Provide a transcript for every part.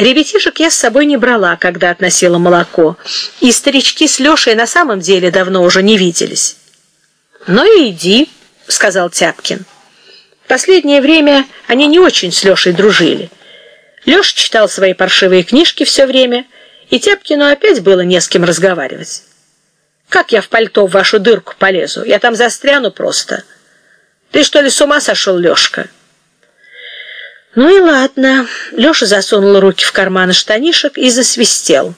Ребятишек я с собой не брала, когда относила молоко, и старички с Лешей на самом деле давно уже не виделись. «Ну и иди», — сказал Тяпкин. Последнее время они не очень с Лешей дружили. Леша читал свои паршивые книжки все время, и Тяпкину опять было не с кем разговаривать. «Как я в пальто в вашу дырку полезу? Я там застряну просто». «Ты что ли с ума сошел, Лешка?» Ну и ладно. Леша засунул руки в карманы штанишек и засвистел.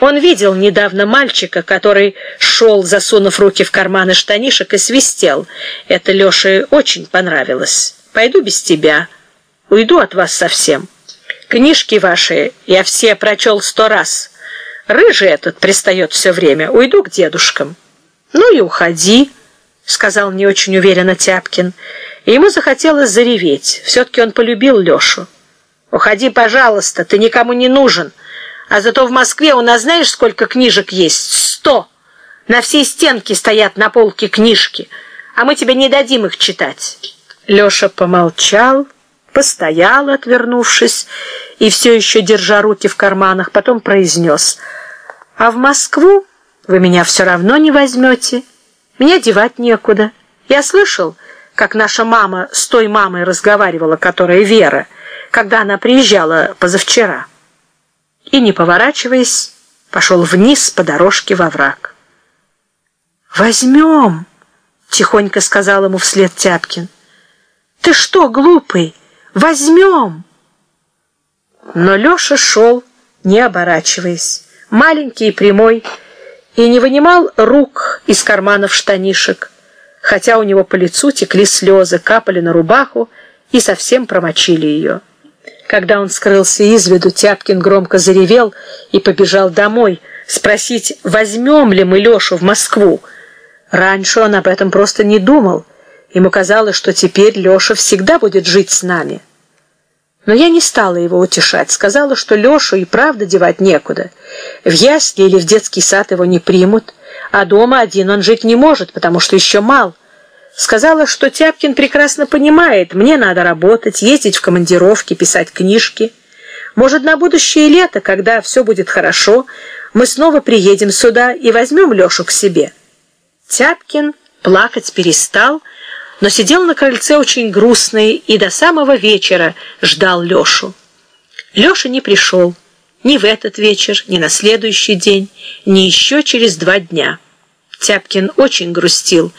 Он видел недавно мальчика, который шел, засунув руки в карманы штанишек и свистел. Это Леше очень понравилось. Пойду без тебя. Уйду от вас совсем. Книжки ваши я все прочел сто раз. Рыжий этот пристает все время. Уйду к дедушкам. Ну и уходи, сказал не очень уверенно Тяпкин ему захотелось зареветь. Все-таки он полюбил Лешу. «Уходи, пожалуйста, ты никому не нужен. А зато в Москве у нас знаешь, сколько книжек есть? Сто! На всей стенке стоят на полке книжки, а мы тебе не дадим их читать». Леша помолчал, постоял, отвернувшись, и все еще держа руки в карманах, потом произнес «А в Москву вы меня все равно не возьмете, меня девать некуда. Я слышал, как наша мама с той мамой разговаривала, которая Вера, когда она приезжала позавчера. И, не поворачиваясь, пошел вниз по дорожке во враг. «Возьмем!» — тихонько сказал ему вслед Тяпкин. «Ты что, глупый? Возьмем!» Но Леша шел, не оборачиваясь, маленький и прямой, и не вынимал рук из карманов штанишек, хотя у него по лицу текли слезы, капали на рубаху и совсем промочили ее. Когда он скрылся из виду, Тяпкин громко заревел и побежал домой, спросить, возьмем ли мы Лешу в Москву. Раньше он об этом просто не думал. Ему казалось, что теперь Леша всегда будет жить с нами. Но я не стала его утешать, сказала, что Лешу и правда девать некуда. В ясли или в детский сад его не примут, а дома один он жить не может, потому что еще мал. Сказала, что Тяпкин прекрасно понимает, мне надо работать, ездить в командировки, писать книжки. Может, на будущее лето, когда все будет хорошо, мы снова приедем сюда и возьмем Лешу к себе. Тяпкин плакать перестал, но сидел на крыльце очень грустный и до самого вечера ждал Лешу. Леша не пришел ни в этот вечер, ни на следующий день, ни еще через два дня. Тяпкин очень грустил,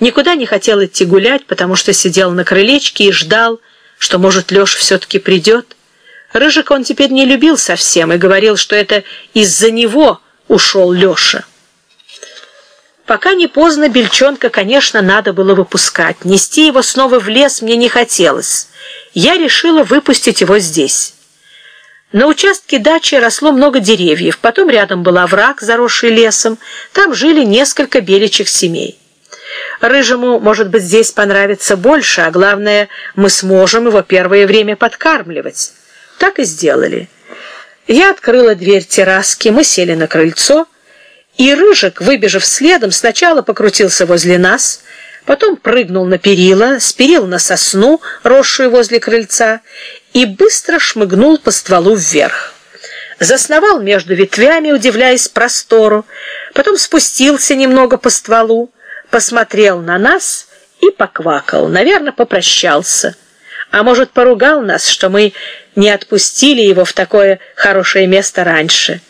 никуда не хотел идти гулять, потому что сидел на крылечке и ждал, что, может, Леша все-таки придет. Рыжик он теперь не любил совсем и говорил, что это из-за него ушел Леша. Пока не поздно, Бельчонка, конечно, надо было выпускать. Нести его снова в лес мне не хотелось. Я решила выпустить его здесь. На участке дачи росло много деревьев, потом рядом был овраг, заросший лесом, там жили несколько беличьих семей. Рыжему, может быть, здесь понравится больше, а главное, мы сможем его первое время подкармливать. Так и сделали. Я открыла дверь терраски, мы сели на крыльцо, и Рыжик, выбежав следом, сначала покрутился возле нас, потом прыгнул на перила, спирил на сосну, росшую возле крыльца, и быстро шмыгнул по стволу вверх. Засновал между ветвями, удивляясь простору, потом спустился немного по стволу, посмотрел на нас и поквакал, наверное, попрощался. А может, поругал нас, что мы не отпустили его в такое хорошее место раньше.